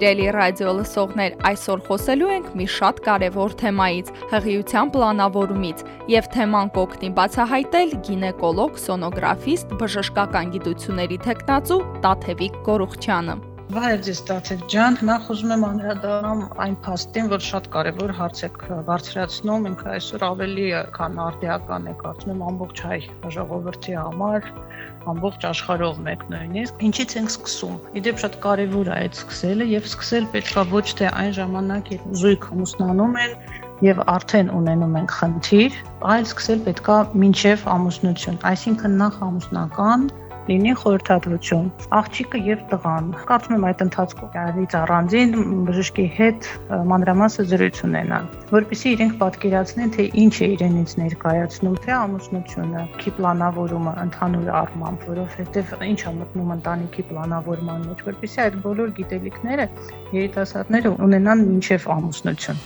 սիրելի ռադիո լսողներ, այսօր խոսելու ենք մի շատ կարևոր թեմայից՝ հղիության պլանավորումից, եւ թեման կօգնի բացահայտել գինեկոլոգ, սոնոգրաֆիստ, բժշկական գիտությունների թեկնածու Տաթևիկ Գորուխչյանը։ Վայր ձեզ Տաթև ջան, նախ ուզում եմ անդրադառնամ այն փաստին, որ շատ կարևոր հարց եք բարձրացնում, ինքը այսօր ավելի քան արդիական է, կարծում եմ ամբողջ հայ ժողովրդի համար, ամբողջ աշխարհով մեկ նույնիսկ։ Ինչից ենք սկսում։ Իդեպ շատ կարևոր է այդ սկսելը եւ սկսել պետքա ոչ թե այն ժամանակ, երբ զույգ ամուսնանում են եւ արդեն ունենում ենք խնդիր, այլ սկսել պետքա մինչև ամուսնություն, այսինքն նախ ամուսնական լինի խորհրդատվություն աղջիկը եւ տղան կարծում եմ այդ ընթացքում արից առանձին բժշկի հետ մանրամասը զրույց ունենան որpիսի իրենք պատկերացնեն թե ինչ է իրենից ներկայացնում թե ամուսնությունը քի պլանավորումը ընդհանուր առմամբ որովհետեւ ինչ է մտնում ընտանիքի պլանավորման մեջ որpիսի այդ բոլոր գիտելիքները երիտասարդները ունենան մինչև ամուսնություն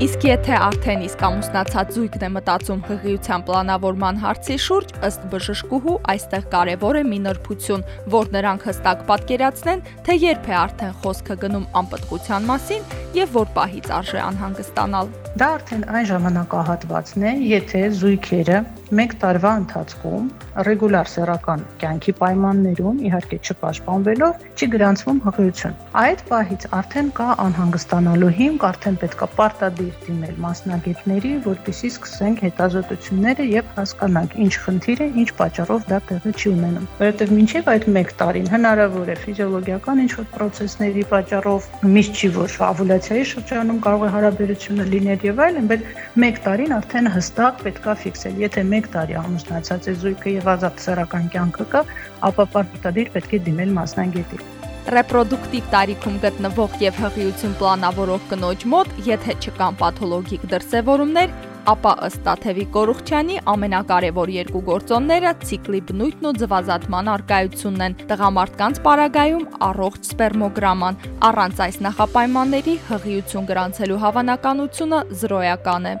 Իսկ եթե արդեն իսկ ամուսնացած զույգն է մտածում հղիության պլանավորման հարցի շուրջ, ըստ բժշկուհու, այստեղ կարևոր է մի նրբություն, որ նրանք հստակ պատկերացնեն, թե երբ է արդեն խոսքը գնում անպտղության մասին եւ որ պահից արժե անհանգստանալ։ Դա արդեն այն ժամանակահատվածն է, եթե զույգերը 1 տարվա ընթացքում ռեգուլար սեռական կյանքի պայմաններում իհարկե չպաշտպանվելով չի գրանցվում հղիություն։ Այդ պահից արդեն կա անհանգստանալու հիմք, արդեն պետքա պարտադիր դիմել մասնագետների, որպեսզի սկսենք հետազոտությունները եւ հասկանանք ինչ խնդիր է, ինչ պատճառով դա տեղի չի ունենում։ Որովհետեւ մինչեւ այդ 1 տարին հնարավոր է ֆիզիոլոգիական ինչ-որ process-ների պատճառով միշտ չի որ օվուլյացիայի շրջանում կարող է հարաբերությունը լինել եւ այլն, բայց 1 տարին արդեն հստակ պետքա ֆիքսել։ Եթե 1 տարի ամուսնացած է զույգը եւ ազատ սեռական կյանքը կա, ապա պարտադիր պետք է դիմել մասնագետի ռեպրոդուկտիվ տարիքում գտնվող եւ հղիություն պլանավորող կնոջ մոտ, եթե չկան պաթոլոգիկ դրսևորումներ, ապա ըստ Տաթևի Կորուխչյանի ամենակարևոր երկու գործոնները ցիկլի բնույթն ու ձվազատման արկայությունն են։ Տղամարդկանց պարագայում առողջ սպերմոգրաման։ Առանց այս նախապայմանների հղիություն գրանցելու հավանականությունը զրոյական է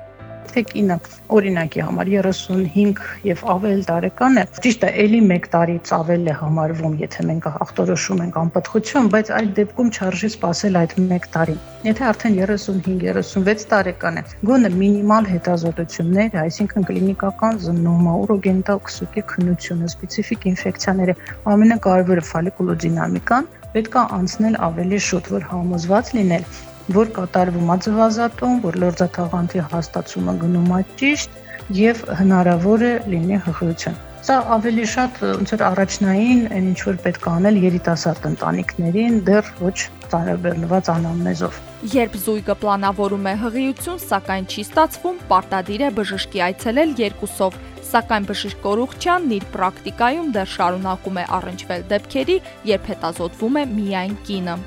39 օրինակի համար 35 եւ ավել տարեկան է ճիշտ է ելի 1 տարից ավել է համարվում եթե մենք ախտորոշում ենք անպտղություն բայց այդ դեպքում չարժի սпасել այդ 1 տարին եթե արդեն 35-36 տարեկան է գոնը մինիմալ հետազոտություններ այսինքն կլինիկական զննումը ուրոգենտոքսիկի քննությունը սպეციფიկ ինֆեկցիաները ամենակարևորը ֆալիկուլոդինամիկան պետք է անցնել ավելի շուտ, որ համոզված լինել, որ կատարվում է ձվազատում, որ լորձաթաղանթի հաստացումը գնում է ճիշտ եւ հնարավոր է լինի հղիություն։ Սա ավելի շատ ոնց որ առաջնային այն ինչ որ պետք է անել երիտասարդ ընտանիքներին դեռ ոչ ծանրաբեռնված անամնեզով։ Երբ զույգը պլանավորում է հղիություն, սակայն չի ստացվում, պարտադիր է բժշկի այցելել երկուսով, սակայն բժիշկ Կորուխչյանն իր պրակտիկայում դեռ շարունակում է առնչվել դեպքերի, երբ հետազոտվում է միայն կինը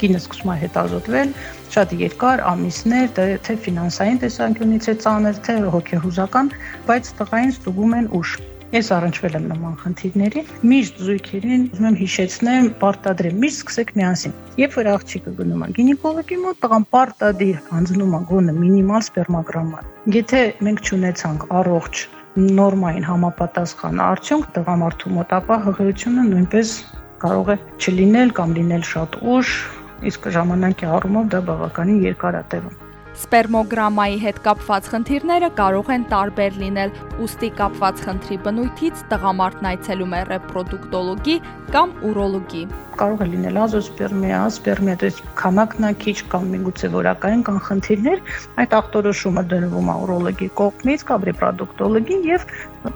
կինը սկսում է հետազոտվել շատ երկար ամիսներ, դե թե ֆինանսային տեսանկյունից է ծանր, թե հոգեհուզական, բայց տղային ստուգում են ուշ։ Ես առնչվել եմ նման խնդիրների։ Միշտ զույգերին ուզում եմ հիշեցնեմ, պարտադրեմ, միշտ սկսեք միասին։ Երբ որ աղջիկը գնում է գինեկոլոգի մոտ, տղան պարտադիր հանձնում է գոնե մինիմալ սպերմագրաման։ Եթե մենք ճանաչենք առողջ նորմային համապատասխան արդյունք տղամարդու մոտ, ապա հղիությունը նույնպես կարող է չլինել կամ լինել շատ ուշ, իսկ ժամանակի առումով դա բավականին երկար է տևում։ Սպերմոգրամայի հետ կապված խնդիրները կարող են տարբեր լինել։ Ոստի կապված խնդրի բնույթից տղամարդն այցելում է ռեպրոդուկտոլոգի կամ ուրոլոգի։ Կարող է լինել ազոսպերմիա, ասպերմիա, դες քանակնակիչ կամ միգուցե որակային կան խնդիրներ, այդ ախտորոշումը դնվում է ուրոլոգի կողմից կամ ռեպրոդուկտոլոգի եւ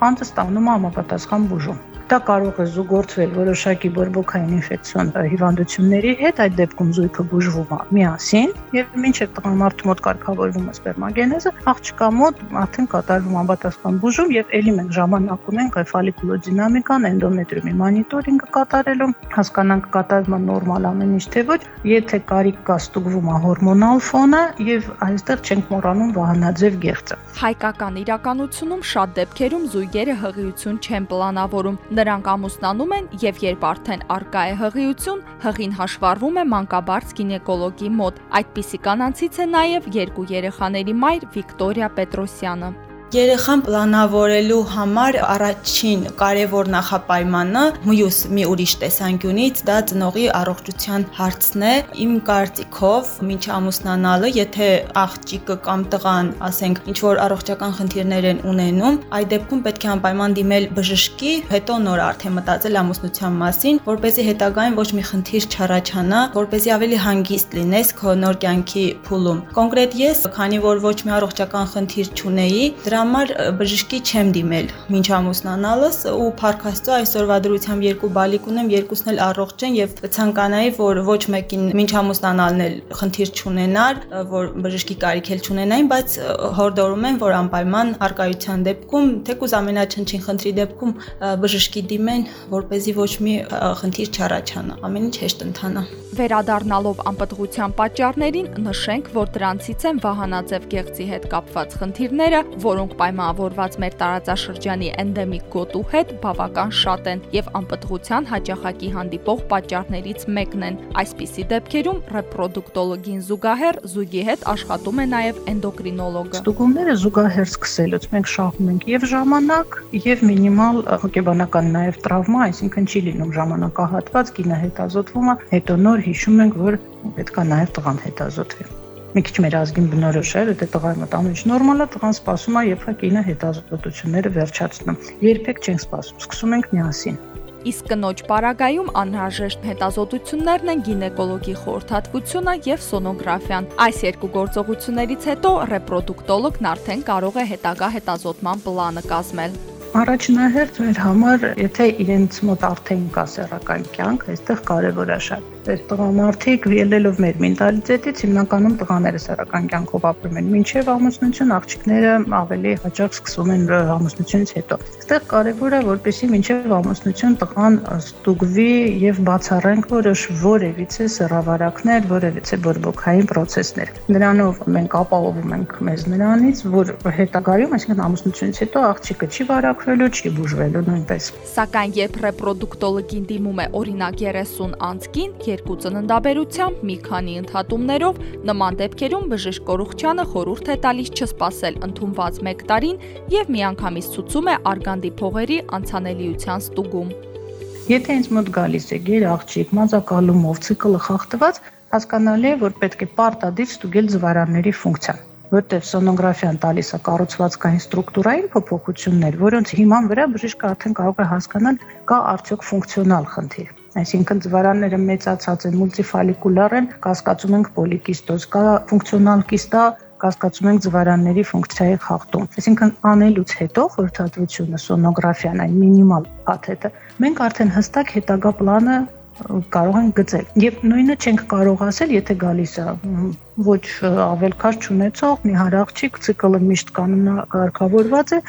անձը ստանում է համապատասխան բուժում։ Դա կարող է զուգորդվել որոշակի բորբոքային ինֆեկցիոն հիվանդությունների հետ, այդ դեպքում զույգը բուժվում է միասին եւ մինչեւ տղամարդու մոտ կարգավորվում է սպերմագենեզը, աղջկա մոտ արդեն կատարվում անպատասխան բուժում եւ ելի մենք ժամանակ ունենք այդ ֆոլիկուլոդինամիկան, էնդոմետրիումի մոնիտորինգը կատարելու, հասկանանք կատարվում է նորմալ ամեն ինչ թե ոչ, եթե կարիք կա ստուգվում է հորմոնալ ֆոնը եւ այստեղ չենք մոռանում վահանաձև գեղձը։ Հայկական իրականությունում շատ դեպքերում զույգերը հղիություն չեն պլանավորում։ Նրանք ամուսնանում են եւ երբ արդեն արկա է հղիություն, հղին հաշվառվում է մանկաբարձ գինեկոլոգի մոտ։ Այդպիսի կանանցից է նաեւ երկու երեխաների մայր Վիկտորիա Պետրոսյանը։ Երեխան պլանավորելու համար առաջին կարևոր նախապայմանը մյուս մի ուրիշ տեսանկյունից դա ծնողի առողջության հարցն է։ Իմ կարծիքով, մինչ ամուսնանալը, եթե աղջիկը կամ տղան, ասենք, ինչ որ առողջական խնդիրներ են ունենում, այդ դեպքում պետք է անպայման դիմել բժշկի, հետո նոր արդեն մտածել ամուսնության մասին, որ เป զի հետագային ոչ մի խնդիր չառաջանա, որ เป զի ավելի հանգիստ լինես քո նոր կյանքի փուլում։ Կոնկրետ ես, քանի որ ոչ մի առողջական խնդիր չունեի, դրա համար բժշկի չեմ դիմել մինչ ամուսնանալս ու Փարքաստո այսօրվա դրությամբ երկու բալիկ ունեմ, երկուսն էլ առողջ են եւ ցանկանայի, որ ոչ մեկին մինչ ամուսնանալն էլ խնդիր չունենար, որ բժշկի կարիք էլ չունենային, բայց հորդորում են, որ անպայման արկայության դեպքում, թեկուզ ամենաչնչին խնդրի դեպքում բժշկի դիմեն, որ เป զի ոչ մի խնդիր չառաջանա, ամեն ինչ հեշտ ընթանա։ Վերադառնալով անպտղության պատճառներին նշենք, որ դրանցից են վահանաձև գեղձի հետ կապված խնդիրները, որոնք պայմանավորված մեր տարածաշրջանի էնդեմիկ գոտու հետ բավական շատ են եւ անպտղության հաճախակի հանդիպող պատճառներից մեկն են։ Այսպիսի դեպքերում ռեպրոդուկտոլոգին զուգահեռ զույգի հետ աշխատում է նաեւ էնդոկրինոլոգը։ Ստուգումները զուգահեռ սկսելուց մենք շահում ենք եւ ժամանակ, եւ մինիմալ հոգեբանական նաեւ տրավմա, այսինքն չի լինում ժամանակահատված, կինը հետազոտվում է, հետո նոր հիշում ենք, որ պետքա նաեւ տղան հետազոտվի մի քիչ մեր ազգին բնորոշ է, դե ամեն ինչ նորմալ է, տղան սպասում է, երբ կինը հետազոտությունները վերջացնում։ Երբեք չենք սպասում, սկսում ենք միասին։ Իսկ կնոջ պարագայում անհրաժեշտ հետազոտություններն են գինեկոլոգի խորհրդատվությունը եւ սոնոգրաֆիան։ Այս երկու գործողություններից հետո ռեպրոդուկտոլոգն արդեն կարող է հետագա հետազոտման պլանը կազմել։ Առաջնահերթ մեր համար, եթե իրենց մոտ արդեն կա սեռական կյանք, այստեղ կարևոր է շատ Այս տղամարդիկ ելելով մեր մենտալիտետից հիմնականում տղաները սեռական կյանքով ապրում են։ Մինչև ամուսնություն աղջիկները ավելի հաճախ սկսում են ամուսնությունից հետո։ Այստեղ կարևոր է, որպեսզի մինչև ամուսնություն տղան ստուգվի եւ բացառենք որոշ որևիցե սեռավարակներ, որևիցե բորբոքային process-ներ։ Նրանով մենք ապահովում ենք մեզ նրանից, որ հետագայում, այսինքն ամուսնությունից հետո աղջիկը չի վարակվելու, չի բուժվելու նույնպես։ Սակայն երբ ռեպրոդուկտոլոգին դիմում է օրինակ 30 անցքին, երկու ծննդաբերությամբ մի քանի ընդհատումներով նման դեպքերում բժիշկ Կորուխչյանը խորհուրդ է տալիս չսպասել ընդունված 1 տարին եւ միանգամից ցուցում է արգանդի փողերի անցանելիության ստուգում։ Եթե ինձ մոտ գալիս է գեր աղջիկ մազակալումով ցիկլը խախտված, հասկանալի է, որ պետք է պարտադիր ստուգել զվարանների ֆունկցիան որտեղ սոնոգրաֆիան տալիս է կառուցվածքային ստրուկտուրային փոփոխություններ, որոնց հիման վրա բժիշկը արդեն կարող է հասկանալ կա արդյոք ֆունկցիոնալ խնդիր այսինքն ձվարանները մեծացած են, մուլտիֆոլիկուլար են, կասկածում ենք պոլիկիստոզ, կա ֆունկցիոնալ կիստա, կասկածում ենք ձվարանների ֆունկցիայի խախտում։ Այսինքն անելուց հետո խորհրդատվությունը, սոնոգրաֆիան, այն մինիմալ փաթեթը, մենք արդեն հստակ հետագա պլանը կարող են գծել։ Եվ նույնը չենք կարող ասել, եթե գալիս է ոչ ավելքաշ չունեցող մի հարաղջիկ ցիկլը միշտ կանոնակարգավորված է,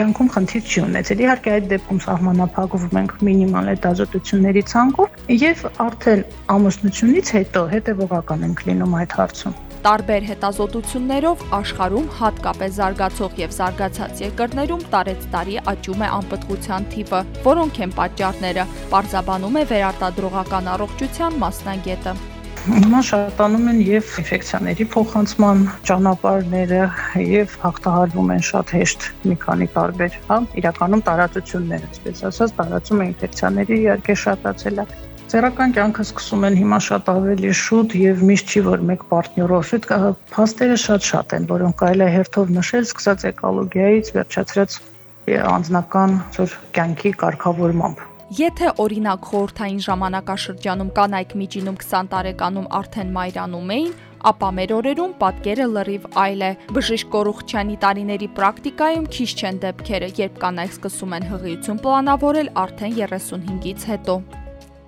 կյանքում խնդիր չի ունեցել։ Իհարկե այդ դեպքում սահմանափակվում ենք մինիմալ հետազոտությունների ցանկով եւ արդեն ամուսնությունից հետո հետեւողական ենք լինում այդ հարցում։ Տարբեր հետազոտություններով աշխարհում հատկապես զարգացող եւ զարգացած երկրներում տարեց-տարի աճում է անպտղության թիվը, որոնք են պատճառները, պարզաբանում է վերարտադրողական առողջության մասնագետը հիմա շատանում են եւ ինֆեկցիաների փոխանցման ճանապարհները եւ հաղթահարվում են շատ հեշտ մի քանի տարբեր, հա, իրականում տարածությունները, այսպես ասած, տարածում է ինֆեկցիաների իհարկե շատացել է Սեռական կյանքը սկսում են հիմա շատ ավելի շուտ եւ միշտ չի որ մեկ պարտներով շուտ փաստերը շատ-շատ են, որոնք կարելի է հերթով նշել, սկսած էկոլոգիայից վերջացրած անձնական ծոր կյանքի կարգավորմամբ։ Եթե օրինակ խորթային ժամանակաշրջանում կանայք միջինում 20 տարեկանում արդեն մայրանում էին, ապա մեր օրերում պատկերը լրիվ այլ է։ Բժիշկ Կորուխչյանի տարիների պրակտիկայում քիչ չեն դեպքերը, երբ կանայք սկսում են հղիություն պլանավորել արդեն 35-ից հետո։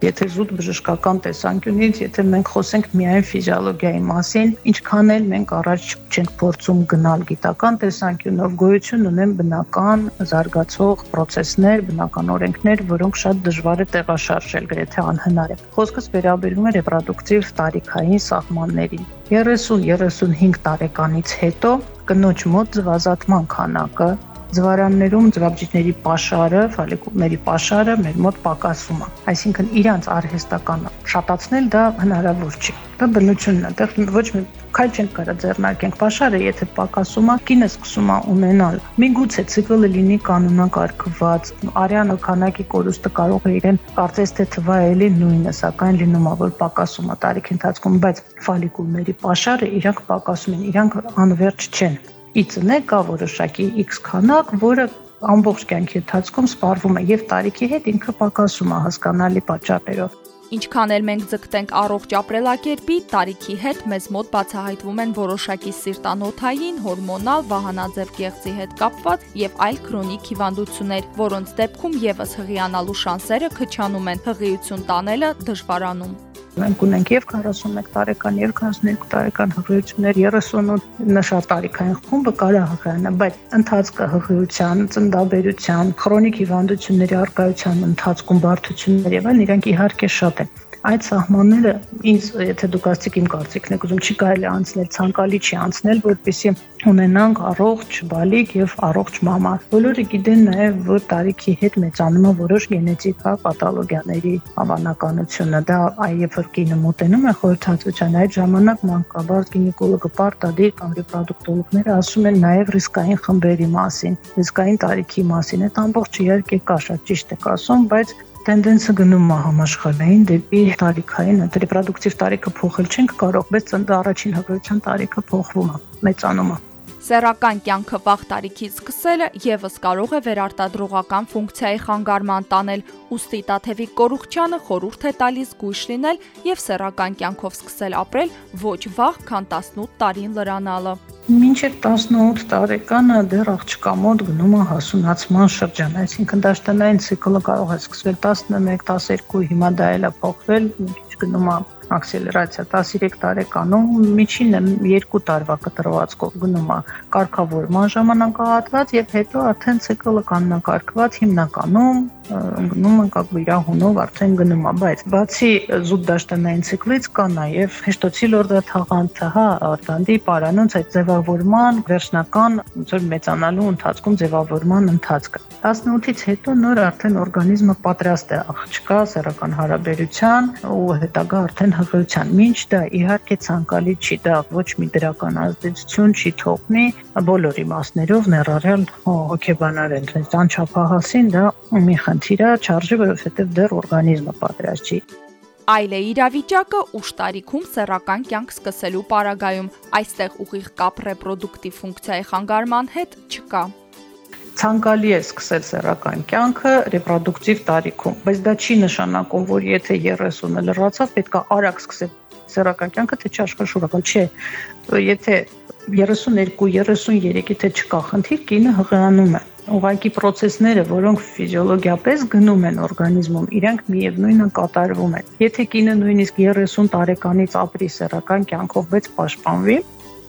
Եթե զուտ բժշկական տեսանկյունից, եթե մենք խոսենք միայն ֆիզիոլոգիայի մասին, ինչքան էլ մենք առաջ չենք փորձում գնալ գիտական տեսանկյունով, գոյություն ունեն բնական զարգացող process-ներ, բնական օրենքներ, որոնք շատ դժվար է տեղաշարժել, գրեթե անհնար է։ Խոսքս վերաբերում է ռեպրոդուկտիվ տարիքային սահմաններին։ 30-35 տարեկանից հետո կնոջ մոտ զվազատման քանակը Զվարաններում ծվաբջիջների pašարը, ֆոլիկուլների pašարը մեր մոտ պակասում է։ Այսինքն իրանց արհեստական շատացնել դա հնարավոր չի։ Դա բնությունն է, այդտեղ ոչ մի քայլ չենք կարող ձեռնարկենք pašարը, եթե պակասում է, կինը սկսում է ունենալ։ Միգուցե ցիկլը լինի կանոնակարգված, արյանը քանակի կորուստը կարող է իրեն կարծես թե թվա էլի նույնը, սակայն լինում է որ պակասում է տարիքի ընթացքում, բայց ֆոլիկուլների pašարը իրանք պակասում են, իրանք անվերջ չեն ի ծնե կա որոշակի X քանակ, որը ամբողջ կյանքի ընթացքում սպառվում է եւ տարիքի հետ ինքը պակասում է հասկանալի պատճառներով։ Ինչքան էլ մենք ձգտենք առողջ ապրելակերպի, տարիքի հետ մեզ մոտ բացահայտվում են որոշակի սիրտանոթային, հորմոնալ, վահանաձև կեղծի հետ կապված եւ այլ քրոնիկ հիվանդություններ, որոնց դեպքում եւս հղիանալու շանսերը քչանում են, հղիություն տանելը դժվարանում։ Մենք ունենք եւ 41 տարեկան եւ 42 տարեկան հղիություններ 38 նշած տարիքային խումբը կարա հղիանա, բայց ընթացքը հղիության, ծնդաբերության, քրոնիկ հիվանդությունների արկայության ընթացքում բարդություններ եւ այլն իրանք իհարկե շատ են այդ սահմանները ինձ եթե դուք ասցիք իմ կարծիքն եք ուզում չի կարելի անցնել ցանկալի չի անցնել որպեսզի ունենանք առողջ բալիկ եւ առողջ մամա բոլորը գիտեն նաեւ որ տարիքի հետ մեծանում է որոշ գենետիկա պաթոլոգիաների հավանականությունը դա այև որ կինը մոտենում է խորհրդածության այդ ժամանակ մանկաբարձ գինեկոլոգը պարտադիր կամ ռեպրոդուկտոլոգները ասում են նաեւ ռիսկային խմբերի մասին ռիսկային տարիքի մասին այդ ամբողջը իհարկե կա շատ ճիշտ եք ասում բայց տենդենսը գնում է համաշխարհային դեպի տարիքային, ռեպրոդուկտիվ տարիքը փոխել չենք կարող, բայց ծննդի առաջին հղիության տարիքը փոխվում է, մեծանում է։ Սեռական կյանքը վաղ տարիքից սկսելը եւս կարող է վերարտադրողական ֆունկցիայի խանգարման տանել, ուստի Տաթևիկ Կորուխչյանը խորհուրդ է տալիս գույշ լինել եւ սեռական կյանքով սկսել ապրել ոչ վաղ, քան 18 տարին լրանալը։ Մինչև 18 տարեկանը դեռ աղջկա մոտ գնում է հասունացման շրջան, այսինքն դաշտանային ցիկլը կարող է սկսվել 11, 12, հիմա դա էլ է փոխվել, քիչ գնում է ակսելերացիա 13 տարեկանում միջինը 2 տարվա կտրվածքով գնում է կարգավորման ժամանակահատված եւ հետո արդեն ցիկլը կանոնակարգված հիմնականում գնում ենք ակու իր հունով արդեն գնում է բայց բացի զուտ դաշտանային ցիկլից կա նաև հեշտոցի լորդա թաղանթը հա արտանդի պարանոց այդ ձևավորման վերջնական ոնց որ մեծանալու ընթացքում ձևավորման ընթացքը 18-ից հետո նոր արդեն օրգանիզմը պատրաստ է աղջկա սեռական հարաբերության ու հետագա արդեն հղիության։ Մինչ դա իհարկե ցանկալի չի դա ոչ մի դրական ազդեցություն չի թողնի բոլորի մասներով ներառյալ հոգեբանարեն։ Անչափահասին դա մի խնդիր է չարժի որովհետև դեռ օրգանիզմը պատրաստ չի Այլ է իրավիճակը ուշ տարիքում սեռական կյանք սկսելու պարագայում։ Այստեղ ուղիղ կապ ռեպրոդուկտիվ ֆունկցիայի խանգարման հետ չկա ցանկալի է սկսել սեռական կյանքը ռեպրոդուկտիվ տարիքում, բայց դա չի նշանակում, որ եթե 30-ը լրացավ, պետք է արագ սկսել սեռական կյանքը, թե չաշխաշուրական չէ։ Եթե 32-33 եթե չկա խնդիր, կինը հղանում է ուղղակի process-ները, որոնք ֆիզիոլոգիապես գնում են օրգանիզմում, իրենք միևնույնն կատարվում են։ Եթե կինը նույնիսկ 30 տարեկանից ապրի սեռական կյանքով, բայց պաշտպանվի,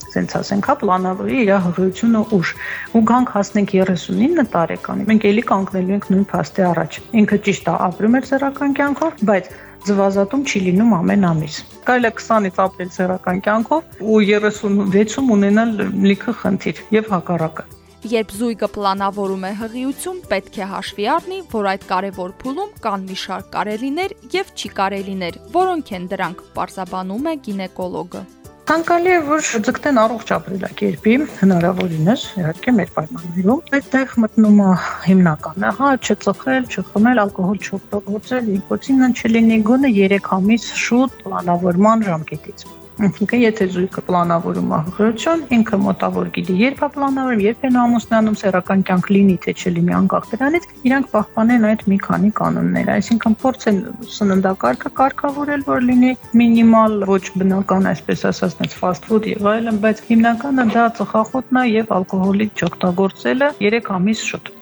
ասենց ասենք, հա, պլանավորի իր հղիությունը ուշ։ Ու գանք հասնենք 39 տարեկանի, մենք ելի կանգնելու ենք նույն փաստի առաջ։ Ինքը ճիշտ է, ապրում էր սեռական կյանքով, բայց զվազատում չի լինում ամեն ամիս։ Կարելի է 20-ից ապրել սեռական կյանքով ու 36-ում ունենալ լիքը խնդիր եւ հակառակը։ Երբ զույգը պլանավորում է հղիություն, պետք է հաշվի առնի, որ այդ կարևոր փուլում կան մի շարք կարելիներ եւ չի կարելիներ, որոնք են դրանք, պարզաբանում է գինեկոլոգը։ Ցանկալի է, որ ձգտեն առողջ ապրելակերպի, հնարավորինս, իհարկե մեր պայմաններում, այդտեղ մտնում է հիմնականը, հա, չծխել, չխմել, ալկոհոլ չօգտագործել, նիկոտինը չլինի գոնե 3 ամիս շուտ պլանավորման ժամկետից։ Այսինքն եթե զույգը պլանավորում է հղիություն, ինքը մոտավոր գիտի երբ է պլանավորում, երբ են ամուսնանում, սեռական կյանք լինի թե չլինի անկախ դրանից, իրանք պահպանեն այդ մի քանի կանոններ, այսինքն փորձեն սննդակարգը կարգավորել, որ լինի մինիմալ ոչ բնական, այսպես ասած, fast food եւ այլն, բայց հիմնականը դա ծխախոտն է եւ ալկոհոլի չօգտագործելը 3 ամիս շուտ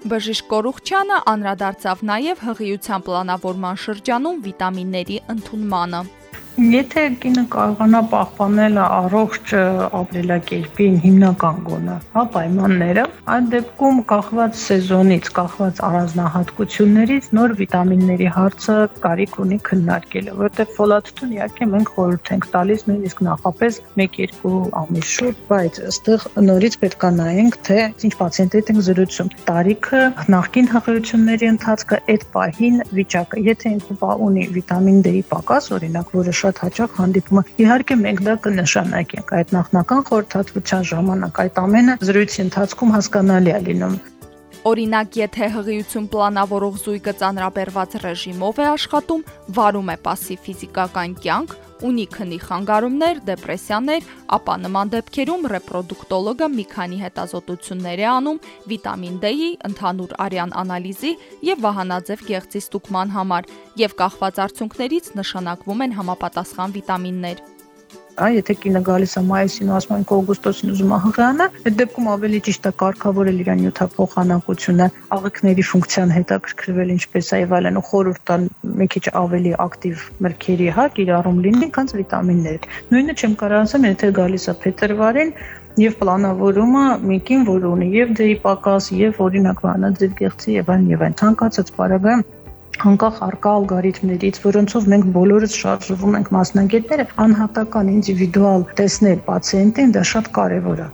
Բժիշկ Կորուխչյանը անդրադարձավ նաև հղիության պլանավորման շրջանում վիտամինների ընդունմանը։ Եթե կինը կարողանա պահպանել առողջ ապրելակերպին հիմնական գոնը, հա, պայմանները, այդ դեպքում կախված սեզոնից, կախված առանձնահատկություններից նոր վիտամինների հարցը կարիք ունի քննարկելը, որտեղ ֆոլատտուն իհարկե մենք խորհուրդ ենք տալիս նույնիսկ նախապես 1-2 ամիս շուտ, բայց ըստեղ նորից պետք է նայենք, թե ինչ պացիենտի հետ ենք զրուցում։ Տարիքը, նախկին հղիությունների ընթացքը, այդ պահին վիճակը, եթե ինքը ունի վիտամին D-ի պակաս, օրինակ, որը շատ հաճախ հանդիպում է։ Իհարկե մենք դա կնշանակենք այդ նախնական խորհրդատվության ժամանակ այդ ամենը զրույցի ընթացքում հասկանալի է լինում։ Օրինակ, եթե հղիություն պլանավորող զույգը ծանրաբեռված ռեժիմով է աշխատում, վարում է пассив ֆիզիկական կյանք, ունի քնի խանգարումներ, դեպրեսիաներ, ապա նման դեպքերում ռեպրոդուկտոլոգը մի քանի հետազոտություններ է անում վիտամին D-ի, ընդհանուր արյան անալիզի եւ վահանաձև գեղձի ստուգման համար, եւ կախված արդյունքներից նշանակվում են համապատասխան վիտամիններ հա, եթե կինը գալիս է մայիսին ու ասում են օգոստոսին ուզում է հղանա, այդ դեպքում ավելի ճիշտ է կարգավորել իր նյութափոխանակությունը, աղիքների ֆունկցիան հետաքրքրվել ինչպես է եւ այլն ու խորհուրդ տան մի քիչ ավելի ակտիվ մրգերի հա կիրառում լինի, քան վիտամիններ։ Նույնը չեմ կարող ասեմ, եթե գալիս է փետրվարին, եւ պլանավորումը մեկին որ ունի եւ դեպի պակաս եւ օրինակ վանաձև գեղձի եւ այլն եւ այլն ցանկացած բարագայում անկախ արկա ալգորիթմներից, որոնցով մենք բոլորս շարժվում ենք մասնագետները, անհատական ինդիվիդուալ տեսնել պացիենտին դա շատ կարևոր է։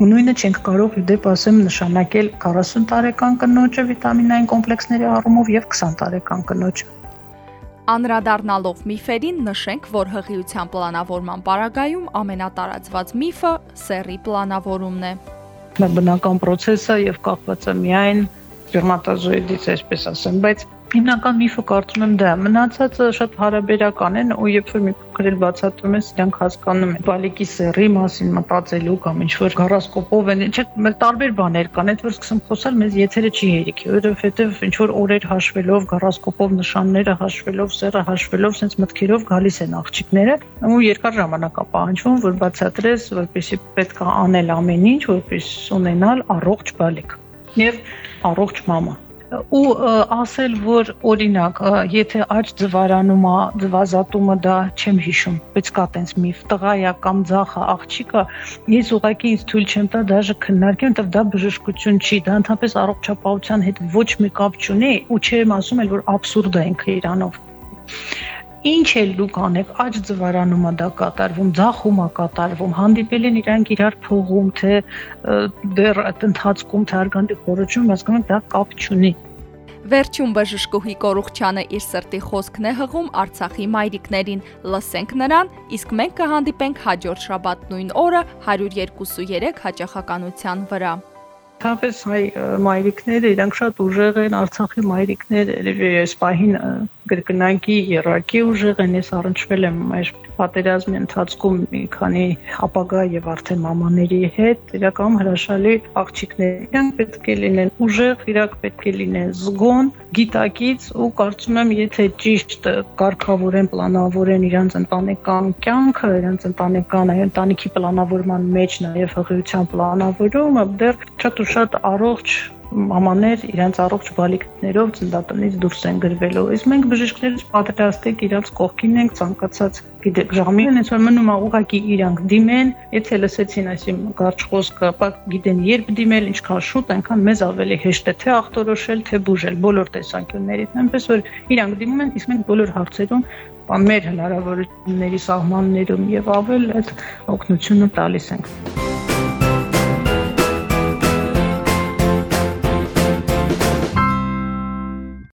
Ու նույնը չենք կարող դեպ ասեմ նշանակել 40 տարեկան կնոջը վիտամինային կոմպլեքսների առումով եւ 20 տարեկան կնոջը։ Անդրադառնալով միֆերին նշենք, որ հղիության պլանավորման պարագայում ամենատարածված միֆը սերի պլանավորումն է։ Բնական process է եւ կապված է միայն սպերմատոզոիդից, այսպես ասեմ, բայց հիմնական միֆը կարծում եմ դա մնացածը շատ հարաբերական են ու երբ որ մի փոքր բացատրում ես իրանք հասկանում են բալիկի սերի մասին մտածելու կամ ինչ որ գարասկոպով են չէ մեր տարբեր բաներ կան այդ որ սկսեմ խոսալ մեզ եթերը չի հերիքի որովհետև ինչ որ օրեր հաշվելով գարասկոպով նշանները հաշվելով սերը հաշվելով sense մտքերով գալիս են աղջիկները ու երկար ժամանակ է պահանջվում որ բացատրես որպեսի պետք է անել ամեն ինչ որպես ունենալ առողջ բալիկ եւ առողջ մամա ու ասել որ օրինակ եթե աճ ձվարանում է ձվազատումը դա չեմ հիշում բայց կա տենց միֆ տղայա կամ ձախա աղջիկա ես ուղղակի ինձ թույլ չեմ տա դաժե քննարկեմ որտեվ դա բժշկություն չի դա ընդհանրապես առողջապահության հետ ոչ մի կապ չունի ու չեմ ասում էլ որ абսուրդ է ինքը իրանով ինչ էլ դուք անեք, աճ ձվարանում է դա կատարվում, ձախում է կատարվում, հանդիպել են իրանք իրար փողում, թե դեռ այդ ընթացքում թե արգանդի խորոչում, հասկանում եք դա կապ չունի։ Վերջում բժշկուհի Կորուխչյանը իր սրտի խոսքն է հղում Արցախի մայրիկներին։ Լսենք նրան, իսկ մենք կհանդիպենք հաջորդ շաբաթ նույն օրը 102.3 հաճախականության վրա։ Թափես հայ մայրիկները իրանք շատ ուժեղ են, Արցախի մայրիկները երևի այս պահին կրկնակի երակի ուժեղ են, ես առնչվել եմ մեր պատերազմի ընթացքում մի քանի ապագա եւ արդեն մամաների հետ, իրականում հրաշալի աղջիկներ։ Իրանք պետք է լինեն ուժեղ, իրակ պետք է լինեն զգոն, գիտակից ու կարծում եմ, եթե ճիշտ կարգավորեն, պլանավորեն իրանց ընտանեկան կյանքը, իրանց ընտանեկան ընտանիքի պլանավորման մեջ նաեւ հղիության պլանավորումը, դեռ շատ ու շատ առողջ մամաներ իրանց առողջ բալիկներով ծննդատնից դուրս են գրվելու։ Իսկ մենք բժիշկներից պատրաստ ենք իրանց կողքին ենք ցանկացած գիտեք ժամին այնց որ մնում ուղակի իրանք դիմեն, եթե լսեցին այսի կարճ խոսքը, ապա գիտեն երբ դիմել, ինչքան շուտ, այնքան մեզ ավելի հեշտ է թե ախտորոշել, թե բուժել բոլոր տեսանկյուններից։ Այնպես որ իրանք դիմում են, իսկ մենք բոլոր հարցերում մեր հնարավորությունների սահմաններում եւ ավել այդ օգնությունը տալիս ենք։